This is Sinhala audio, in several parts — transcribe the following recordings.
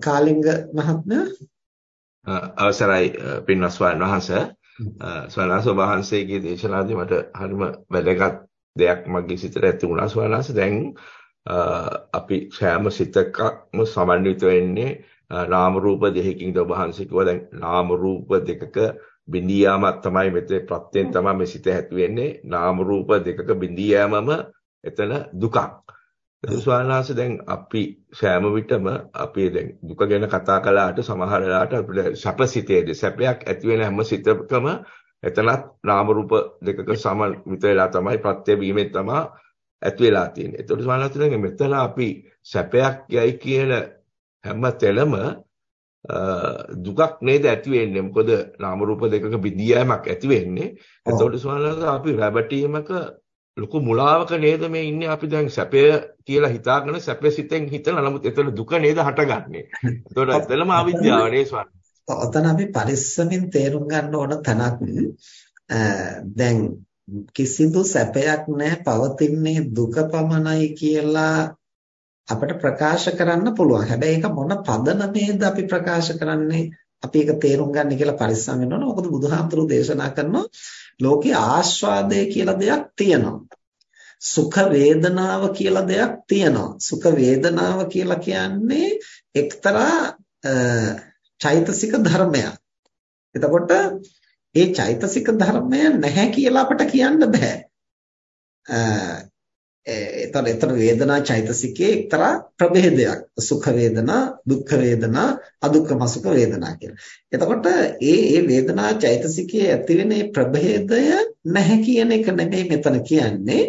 කාලිංග මහත්මයා? අවසරයි පින්වත් ස්වාමීන් වහන්සේ. ස්වාමීන් වහන්සේගේ දේශනාදී මට හරිම වැදගත් දෙයක් මගේ සිතට ඇති වුණා ස්වාමීන් දැන් අපි සෑම සිතකම සමන්විත වෙන්නේ නාම රූප දෙකකින් ද වහන්සේ කිව්වා. දැන් නාම රූප දෙකක බිඳියාමක් තමයි මෙතේ ප්‍රත්‍යයෙන් තමයි මේ සිත ඇති වෙන්නේ නාම රූප දෙකක බිඳියාමම එතන දුකක්. ස්වාමීන් දැන් අපි සෑම විටම අපි දැන් දුක ගැන කතා කළාට සමහර වෙලාවට අපිට සැපසිතේද සැපයක් ඇති වෙන හැම සිතකම එතනත් නාම රූප දෙකක සමන්විත වෙලා තමයි ප්‍රත්‍ය වීමෙන් තමයි ඇති වෙලා තියෙන්නේ. ඒතකොට ස්වාමීන් මෙතන අපි සැපයක් යයි කියන හැම තැනම දුකක් නේද ඇති වෙන්නේ. මොකද නාම රූප දෙකක බිඳියෑමක් ඇති වෙන්නේ. එතකොට ස්වාමීන් අපි රැබටීමක ලොකු මුලාවක නේද මේ ඉන්නේ අපි දැන් සැපය කියලා හිතාගෙන සැපේ සිතෙන් හිතලා නමුත් එතන දුක නේද හටගන්නේ. ඒතකොට එතනම අවිද්‍යාව නේ ස්වාමී. ඔතන අපි පරිස්සමින් තේරුම් ගන්න ඕන තැනක් දැන් කිසිදු සැපයක් නැහැ පවතින්නේ දුක පමණයි කියලා අපිට ප්‍රකාශ කරන්න පුළුවන්. හැබැයි ඒක මොන පදනමේද අපි ප්‍රකාශ කරන්නේ? අපි ඒක තේරුම් ගන්න කියලා පරිස්සම් වෙන්න ඕන. මොකද බුදුහාමුදුරුවෝ දේශනා කරනවා ලෝකේ ආස්වාදය කියලා දෙයක් තියෙනවා. සුඛ වේදනාව කියලා දෙයක් තියෙනවා. සුඛ වේදනාව කියලා කියන්නේ එක්තරා චෛතසික ධර්මයක්. එතකොට ඒ චෛතසික ධර්මය නැහැ කියලා අපට කියන්න බෑ. එතන එතන වේදනා චෛතසිකයේ එක්තරා ප්‍රභේදයක් සුඛ වේදනා දුක්ඛ වේදනා අදුක්ඛම සුඛ වේදනා කියලා. එතකොට ඒ ඒ වේදනා චෛතසිකයේ ඇතිවෙන ප්‍රභේදය නැහැ කියන එක නෙමෙයි මෙතන කියන්නේ.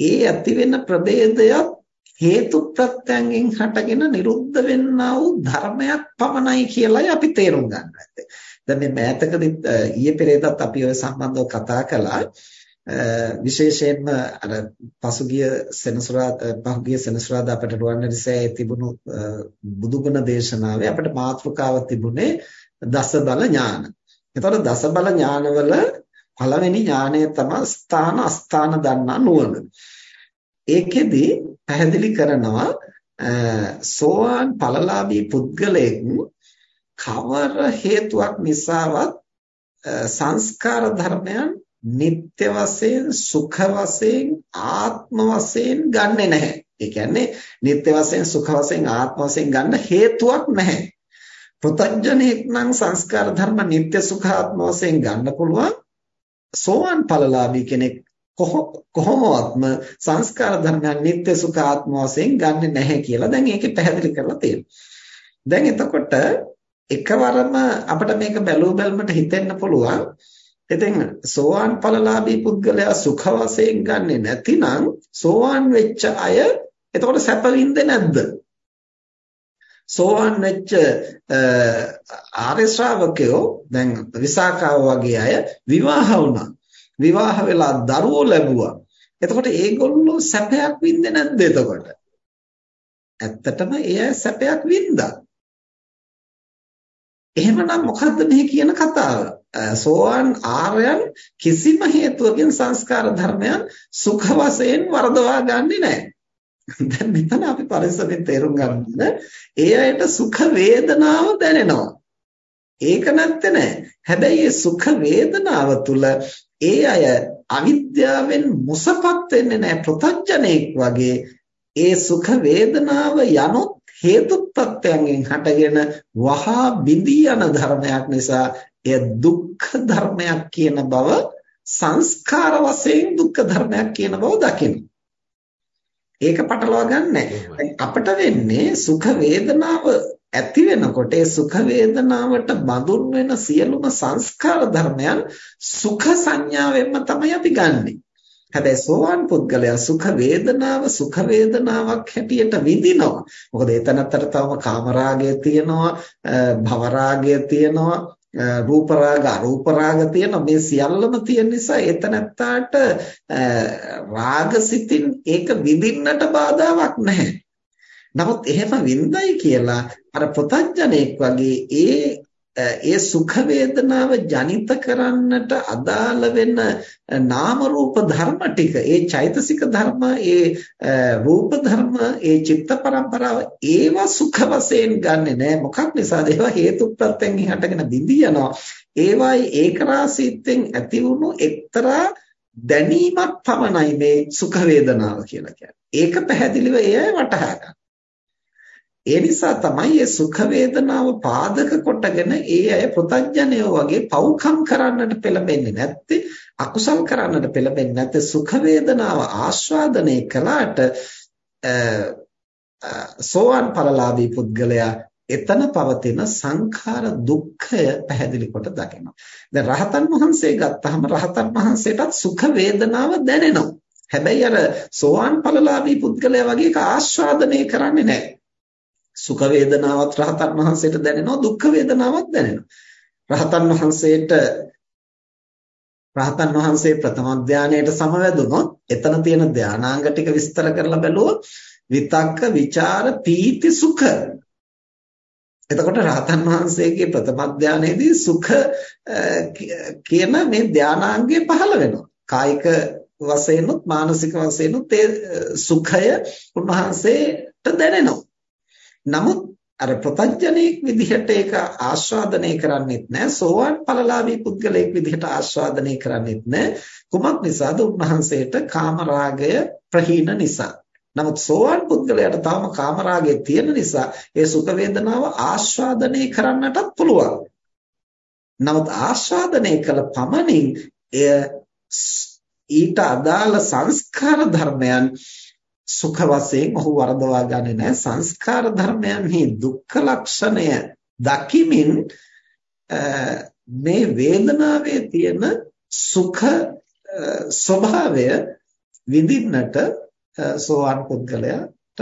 ඒ ඇතිවෙන ප්‍රභේදයක් හේතු ප්‍රත්‍යයෙන් හටගෙන නිරුද්ධ වෙන්නා වූ ධර්මයක් පමණයි කියලායි අපි තේරුම් ගන්න ඕනේ. දැන් මේ මෑතකදී ඊයේ පෙරේදත් අපි ඔය සම්බන්ධව කතා කළා. Uh, විශේෂයෙන්ම අර පසුගිය සෙනසුරාදා uh, පහුගිය සෙනසුරාදා අපට රුවන්වැලිසෑයේ තිබුණු uh, බුදුගුණ දේශනාවේ අපට මාතෘකාව තිබුණේ දස බල ඥාන. එතකොට දස බල ඥානවල පළවෙනි ඥානය තමයි ස්ථාන අස්ථාන දන්නා නුවණ. ඒකෙදි පැහැදිලි කරනවා සෝවාන් ඵලලාභී පුද්ගලයෙක් කවර හේතුවක් නිසාවත් සංස්කාර ධර්මයන් නිත්‍ය වශයෙන් සුඛ වශයෙන් ආත්ම වශයෙන් ගන්නෙ නැහැ. ඒ කියන්නේ නිත්‍ය වශයෙන් සුඛ වශයෙන් ආත්ම වශයෙන් ගන්න හේතුවක් නැහැ. පෘතජනෙක් නම් සංස්කාර ධර්ම නිත්‍ය සුඛ ආත්ම වශයෙන් ගන්න පුළුවන්. සෝවන් ඵලලාභී කෙනෙක් කොහොමවත්ම සංස්කාර ධර්මයන් නිත්‍ය සුඛ ආත්ම වශයෙන් ගන්නෙ නැහැ කියලා දැන් ඒකේ පැහැදිලි කරලා තියෙනවා. දැන් එතකොට එකවරම අපිට මේක බැලූ බැලමට හිතෙන්න පුළුවන් ඉතින් සෝවාන් ඵලලාභී පුද්ගලයා සුඛ වශයෙන් ගන්නෙ නැතිනම් සෝවාන් වෙච්ච අය එතකොට සැප විඳින්නේ නැද්ද? සෝවාන් වෙච්ච ආර්ය ශ්‍රාවකයෝ දැන් විසාකාව වගේ අය විවාහ වුණා. විවාහ වෙලා දරුවෝ ලැබුවා. එතකොට ඒගොල්ලෝ සැපයක් විඳින්නේ නැද්ද එතකොට? ඇත්තටම ඒ අය සැපයක් වින්දා. එහෙමනම් මොකද්ද මේ කියන කතාව? සෝවාන් ආර්යයන් කිසිම හේතුවකින් සංස්කාර ධර්මයන් සුඛ වශයෙන් වර්ධවා ගන්නෙ නැහැ. දැන් මෙතන අපි පරිස්සමෙන් තේරුම් ගන්න ඒ අයට සුඛ වේදනාව දැනෙනවා. ඒක නැත්තේ නෑ. හැබැයි ඒ සුඛ වේදනාව තුල ඒ අය අවිද්‍යාවෙන් මුසපත් වෙන්නේ නැහැ ප්‍රත්‍යඥෙක් වගේ ඒ සුඛ වේදනාව යනොත් හේතුප්‍රත්‍යයෙන් හටගෙන වහා බිඳී යන ධර්මයක් නිසා එය දුක්ඛ ධර්මයක් කියන බව සංස්කාර වශයෙන් දුක්ඛ ධර්මයක් කියන බව දකින්න. ඒක පටලවා ගන්නෑ. අපිට වෙන්නේ සුඛ වේදනාව ඇති වෙනකොට ඒ සුඛ වේදනාවට බඳුන් වෙන සියලුම සංස්කාර ධර්මයන් සුඛ සංඥාවෙන්ම තමයි අපි ගන්නෙ. හැබැයි සෝවාන් පුද්ගලයා සුඛ වේදනාව සුඛ වේදනාවක් හැටියට විඳිනවා. මොකද එතනත්තර තවම කාමරාගය තියෙනවා, භවරාගය තියෙනවා, රූප රාග අරූප රාග තියෙන මේ සියල්ලම තියෙන නිසා එතනත්තාට රාගසිතින් ඒක විඳින්නට බාධාවක් නැහැ. නමුත් එහෙම වින්දයි කියලා අර ප්‍රතඥයෙක් වගේ ඒ ඒ සුඛ වේදනාව ජනිත කරන්නට අදාළ වෙන නාම රූප ධර්ම ටික ඒ චෛතසික ධර්ම ඒ රූප ධර්ම ඒ චිත්ත පරම්පරාව ඒවා සුඛ වශයෙන් ගන්නෙ නෑ මොකක් නිසාද ඒවා හේතු ප්‍රත්‍යයෙන් හටගෙන බිඳී යනවා ඒවායි ඒකරාශීත්වයෙන් ඇති වුණු එක්තරා දැනීමක් පමණයි මේ සුඛ වේදනාව කියලා කියන්නේ. ඒක පැහැදිලිව ඒ අය වටහා ගන්න. ඒ නිසා තමයි මේ සුඛ වේදනාව පාදක කොටගෙන ඒ අය ප්‍රතඥයෝ වගේ පව්කම් කරන්නට පෙළඹෙන්නේ නැත්තේ අකුසල් කරන්නට පෙළඹෙන්නේ නැත්තේ සුඛ වේදනාව ආස්වාදනය කළාට සෝවන් ඵලලාභී පුද්ගලයා එතන පවතින සංඛාර දුක්ඛය පැහැදිලි කොට දකිනවා. දැන් රහතන් වහන්සේ ගත්තාම රහතන් වහන්සේටත් සුඛ වේදනාව දැනෙනවා. හැබැයි අර සෝවාන් ඵලලාභී පුද්ගලයා වගේ ඒක ආස්වාදනය කරන්නේ නැහැ. සුඛ වේදනාවත් රහතන් වහන්සේට දැනෙනවා දුක්ඛ වේදනාවත් දැනෙනවා. රහතන් වහන්සේට රහතන් වහන්සේ ප්‍රථම ධානයට සමවැදුනොත් එතන තියෙන ධානාංග ටික විස්තර කරලා බැලුවොත් විතක්ක, ਵਿਚාර, පීති, සුඛ එතකොට රහතන් වහන්සේගේ ප්‍රථම ධානයේදී සුඛ කියන මේ ධානාංගය පහළ වෙනවා. කායික වශයෙන්ුත් මානසික වශයෙන්ුත් ඒ සුඛය උන්වහන්සේට දැනෙනවා. නමුත් අර ප්‍රත්‍යඥයෙක් විදිහට ඒක ආස්වාදනය කරන්නේත් නැහැ සෝවාන් ඵලලාභී පුද්ගලයෙක් විදිහට ආස්වාදනය කරන්නේත් නැහැ කුමක් නිසාද? උන්වහන්සේට කාමරාගය ප්‍රහීන නිසා. නමුත් සෝවාන් පුද්ගලයාට තාම කාමරාගය තියෙන නිසා ඒ සුඛ වේදනාව ආස්වාදනය කරන්නටත් පුළුවන්. නමුත් ආස්වාදනය කළ පමණින් එය ඊට අදාළ සංස්කාර ධර්මයන් සුඛ වශයෙන් ඔහු වරදවා ගන්නේ නැහැ සංස්කාර ධර්මයන්හි දුක්ඛ ලක්ෂණය දකිමින් මේ වේදනාවේ තියෙන සුඛ ස්වභාවය විඳින්නට සෝවාන් පුද්ගලයාට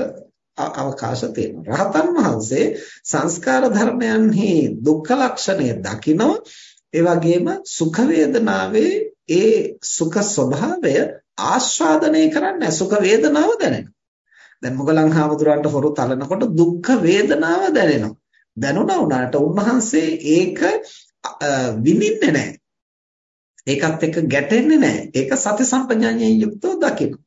අවකාශ තියෙනවා. රහතන් වහන්සේ සංස්කාර ධර්මයන්හි දුක්ඛ ලක්ෂණය දකිනවා. ඒ වගේම සුඛ වේදනාවේ ඒ සුඛ ස්වභාවය ආස්වාදනය කරන්නේ සුඛ වේදනාව දැනෙනවා. දැන් මොගලන් හාමුදුරන්ට හොරු තලනකොට දුක්ඛ වේදනාව දැනෙනවා. දැනුණා උනාට උන්වහන්සේ ඒක විඳින්නේ නැහැ. ඒකත් එක්ක ගැටෙන්නේ නැහැ. ඒක සති සම්පජාඤ්ඤයෙන් යුක්තව දකිනවා.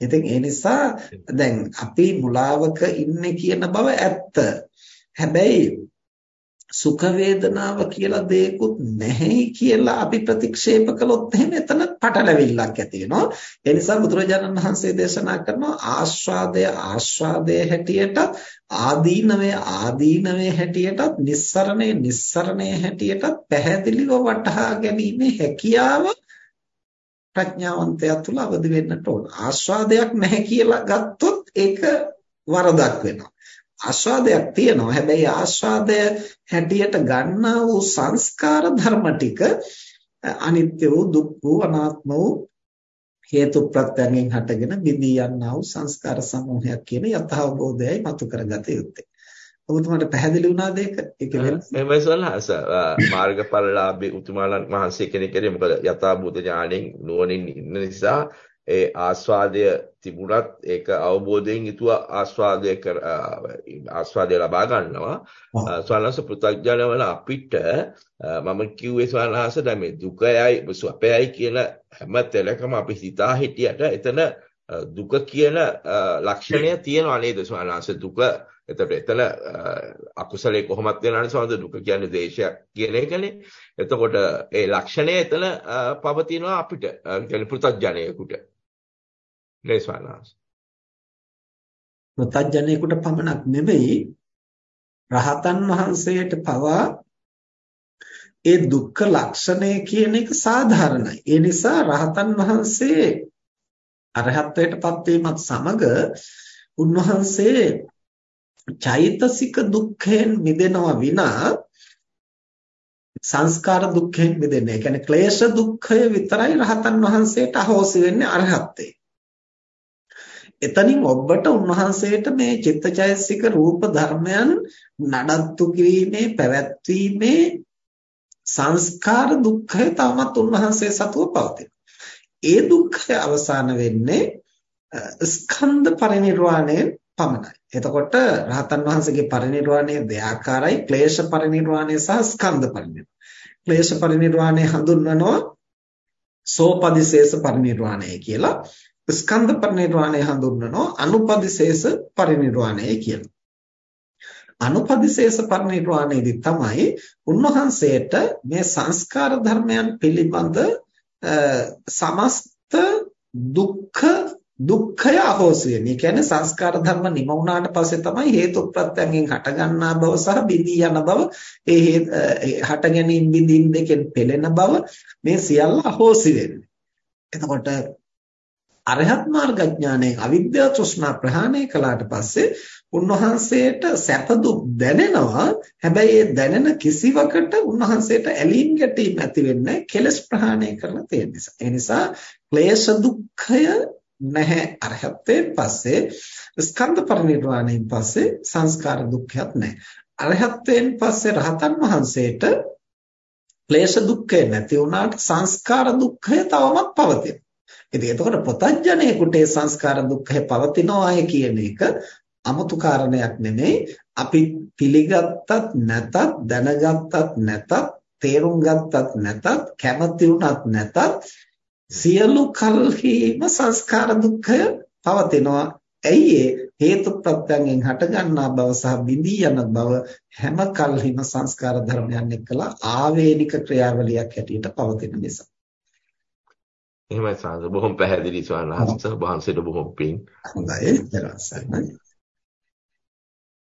ඉතින් ඒ නිසා දැන් අපි මුලාවක ඉන්නේ කියන බව ඇත්ත. හැබැයි සුඛ වේදනාව කියලා දෙයක්වත් නැහැ කියලා අපි ප්‍රතික්ෂේප කළොත් එහෙම එතන පටලැවිල්ලක් ඇති වෙනවා. ඒ නිසා බුදුරජාණන් වහන්සේ දේශනා කරනවා ආස්වාදය ආස්වාදයේ හැටියට ආදීනවය ආදීනවයේ හැටියටත් නිස්සරණය නිස්සරණයේ හැටියටත් පැහැදිලිව වටහා ගැනීමේ හැකියාව ප්‍රඥාවන්තයා තුල අවදි වෙන්නට ඕන. ආස්වාදයක් නැහැ කියලා ගත්තොත් ඒක වරදක් වෙනවා. ආස්වාදයක් තියෙනවා. හැබැයි ආස්වාදය හැටියට ගන්නා වූ සංස්කාර ධර්ම ටික අනිත්‍ය වූ දුක් වූ අනාත්ම වූ හේතු ප්‍රත්‍යයෙන් හටගෙන බිඳී යන්නා වූ සංස්කාර සමූහයක් කියන යථාබෝධයයි මතු කරගත යුත්තේ. ඔබතුමාට පැහැදිලි වුණාද ඒක? ඒක වෙනස්. එහෙමයි සල්හස මාර්ගඵලලාභී උතුමාලන් වහන්සේ කෙනෙක් කෙරේ මොකද යථාභූත ඥාණයෙන් නුවණින් ඉන්න නිසා ඒ ආස්වාදය තිබුණත් ඒක අවබෝධයෙන් යුතුව ආස්වාදය කර ආස්වාදය ලබා ගන්නවා. ස්වල්හස පෘථග්ජනවල අපිට මම කිව්වේ ස්වල්හස දැන් මේ දුකයයි සුවපයයි කියලා හැම තැනකම අපි හිතා හිටියට එතන දුක කියන ලක්ෂණය තියෙනවා නේද ස්වල්හස දුක එතකොට එතන අකුසලයේ කොහොමත් වෙනානේ සමහර දුක කියන්නේ දේශයක් කියන එකනේ. එතකොට ඒ ලක්ෂණය එතන පවතිනවා අපිට. කියන්නේ පෘථග්ජනයෙකුට. නේස්වානාස්. පෘථග්ජනයෙකුට පමණක් නෙවෙයි රහතන් වහන්සේට පවා ඒ දුක්ඛ ලක්ෂණය කියන එක සාධාරණයි. ඒ නිසා රහතන් වහන්සේ අරහත්ත්වයටපත් වීමත් සමග උන්වහන්සේ චෛතසික දුක්ඛයෙන් මිදෙනවා විනා සංස්කාර දුක්ඛයෙන් මිදෙන්නේ. ඒ කියන්නේ ක්ලේශ දුක්ඛය විතරයි රහතන් වහන්සේට අහෝසි වෙන්නේ අරහත්ත්වේ. එතනින් ඔබට උන්වහන්සේට මේ චිත්තචෛතසික රූප ධර්මයන් නඩත්තු කිරීමේ පැවැත්වීමේ සංස්කාර දුක්ඛය තවමත් උන්වහන්සේ සතුව පවතිනවා. ඒ දුක්ඛය අවසාන වෙන්නේ ස්කන්ධ පරිනිර්වාණයෙන් පමණයි. එතකොට රහතන් වහන්සේගේ පරිණිරවාණය දෙආකාරයි ක්ලේශ පරිණිරවාණය සහ ස්කන්ධ පරිණිරවාණය. ක්ලේශ පරිණිරවාණය හඳුන්වනවා සෝපදිශේෂ පරිණිරවාණය කියලා. ස්කන්ධ පරිණිරවාණය හඳුන්වනවා අනුපදිශේෂ පරිණිරවාණය කියලා. අනුපදිශේෂ පරිණිරවාණයදී තමයි උන්වහන්සේට මේ සංස්කාර ධර්මයන් පිළිබඳ සමස්ත දුක්ඛ දුක්ඛය අහෝසි වෙන. ඒ කියන්නේ සංස්කාර ධර්ම නිම වුණාට පස්සේ තමයි හේතු ප්‍රත්‍යයෙන් හටගන්නා බව සහ බිඳී යන බව ඒ හට ගැනීම බිඳීම් දෙකෙන් පෙළෙන බව මේ සියල්ල අහෝසි වෙන්නේ. එතකොට අරහත් මාර්ග ඥානයෙන් අවිද්‍යාව තෘෂ්ණා ප්‍රහාණය කළාට පස්සේ උන්වහන්සේට සැප දුක් දැනෙනවා හැබැයි ඒ දැනෙන කිසිවකට උන්වහන්සේට ඇලීම් ගැටීම් ඇති වෙන්නේ කෙලස් ප්‍රහාණය කරලා තියෙන නිසා ඒ නිසා ක්ලේශ දුක්ඛය නැහැ. අරහත්ත්වයෙන් පස්සේ ස්කන්ධ පරිනිර්වාණයෙන් පස්සේ සංස්කාර දුක්ඛයක් නැහැ. අරහත්ත්වයෙන් පස්සේ රහතන් වහන්සේට ක්ලේශ දුක්ඛය නැති වුණාට සංස්කාර දුක්ඛය තවමත් පවතිනවා ඉතින් එතකොට පොතඥයෙකුට ඒ සංස්කාර දුක්ඛය පවතිනවාය කියන එක 아무තු කාරණයක් නෙමෙයි. අපි පිළිගත්තත් නැතත් දැනගත්තත් නැතත් තේරුම් ගත්තත් නැතත් කැමති වුණත් නැතත් සියලු කල්හිම සංස්කාර දුක්ඛය පවතිනවා. ඇයි ඒ? හේතු ප්‍රත්‍යයෙන් හටගන්නා බව සහ බිඳී යන බව හැම කල්හිම සංස්කාර ධර්මයන් එක්කලා ආවේනික ක්‍රියාවලියක් හැටියට පවතින නිසා. එහෙමයි සාන්ද බොහොම පැහැදිලි ස්වාමීන් වහන්සේ. වහන්සේට බොහොම පිං. හොඳයි